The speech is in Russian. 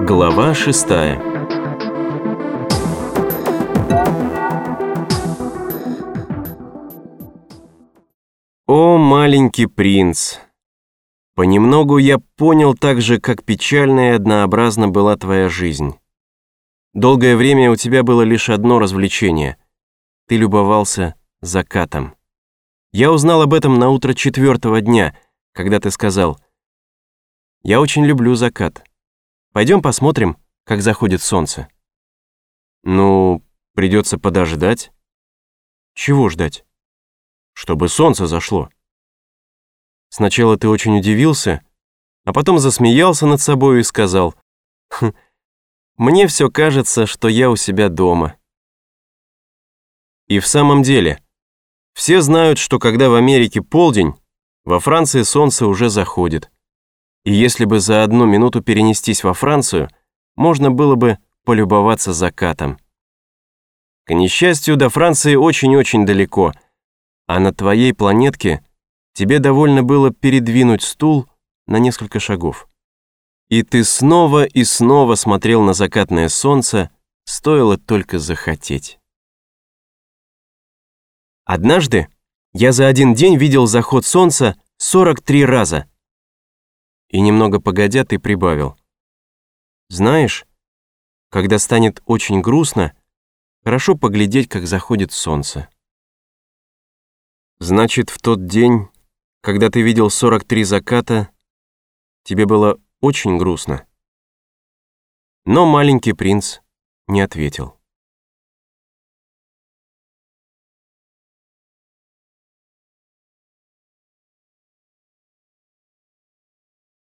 Глава шестая О, маленький принц! Понемногу я понял так же, как печально и однообразна была твоя жизнь. Долгое время у тебя было лишь одно развлечение. Ты любовался закатом. Я узнал об этом на утро четвертого дня, когда ты сказал, «Я очень люблю закат. Пойдем посмотрим, как заходит солнце». Ну, придется подождать. Чего ждать? Чтобы солнце зашло. Сначала ты очень удивился, а потом засмеялся над собой и сказал, «Хм, «Мне все кажется, что я у себя дома». И в самом деле, все знают, что когда в Америке полдень, во Франции солнце уже заходит. И если бы за одну минуту перенестись во Францию, можно было бы полюбоваться закатом. К несчастью, до Франции очень-очень далеко, а на твоей планетке тебе довольно было передвинуть стул на несколько шагов. И ты снова и снова смотрел на закатное солнце, стоило только захотеть. Однажды я за один день видел заход солнца 43 раза. И немного погодя ты прибавил. Знаешь, когда станет очень грустно, хорошо поглядеть, как заходит солнце. Значит, в тот день когда ты видел 43 заката, тебе было очень грустно. Но маленький принц не ответил.